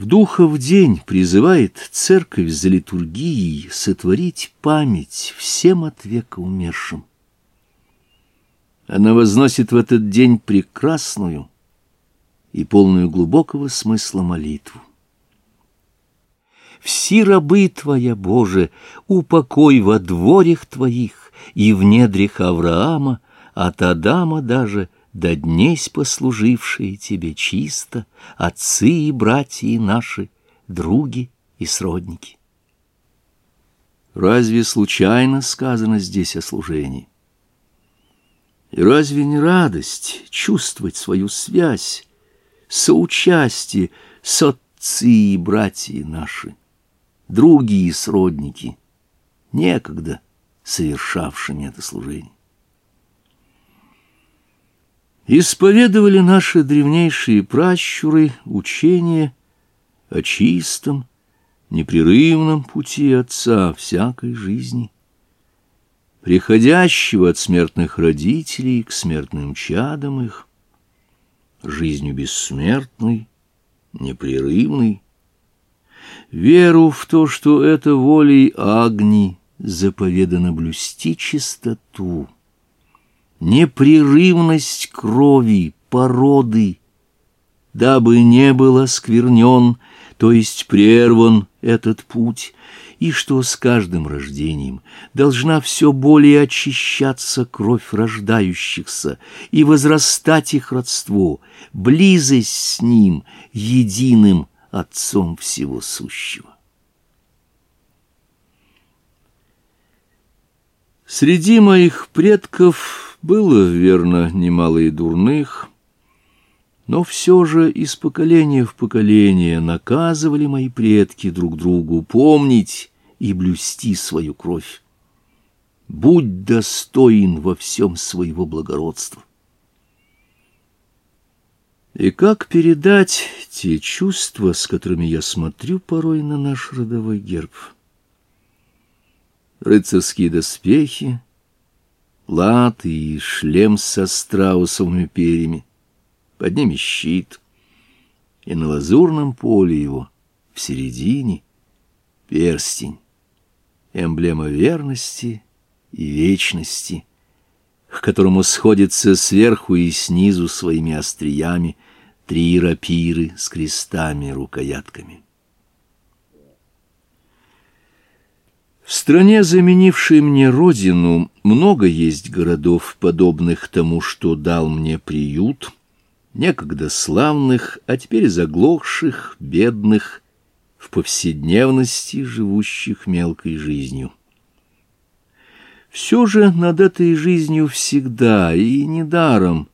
В духа в день призывает церковь за литургией сотворить память всем от века умершим. Она возносит в этот день прекрасную и полную глубокого смысла молитву. «Все рабы Твоя, Боже, упокой во дворях Твоих и в недрях Авраама, от Адама даже — да днесь послужившие тебе чисто, отцы и братья наши, други и сродники. Разве случайно сказано здесь о служении? И разве не радость чувствовать свою связь, соучастие с отцы и братья наши, други и сродники, некогда совершавшими это служение? исповедовали наши древнейшие пращуры учение о чистом, непрерывном пути Отца всякой жизни, приходящего от смертных родителей к смертным чадам их, жизнью бессмертной, непрерывной, веру в то, что это волей огни заповедано блюсти чистоту, непрерывность крови, породы, дабы не был осквернен, то есть прерван этот путь, и что с каждым рождением должна все более очищаться кровь рождающихся и возрастать их родство, близость с ним, единым Отцом Всего Сущего. Среди моих предков было, верно, немало и дурных, но все же из поколения в поколение наказывали мои предки друг другу помнить и блюсти свою кровь. Будь достоин во всем своего благородства. И как передать те чувства, с которыми я смотрю порой на наш родовой герб? Рыцарские доспехи — латы и шлем со страусовыми перьями. Под ними щит. И на лазурном поле его, в середине, перстень. Эмблема верности и вечности, к которому сходятся сверху и снизу своими остриями три рапиры с крестами-рукоятками. стране, заменившей мне родину, много есть городов, подобных тому, что дал мне приют, некогда славных, а теперь заглохших, бедных, в повседневности живущих мелкой жизнью. Все же над этой жизнью всегда и недаром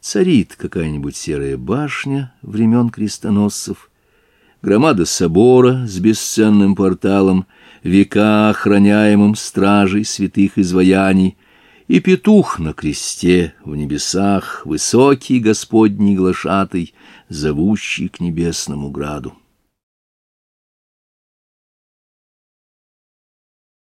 царит какая-нибудь серая башня времен крестоносцев, громада собора с бесценным порталом — века охраняемым стражей святых изваяний, и петух на кресте в небесах, высокий Господний глашатый, зовущий к небесному граду.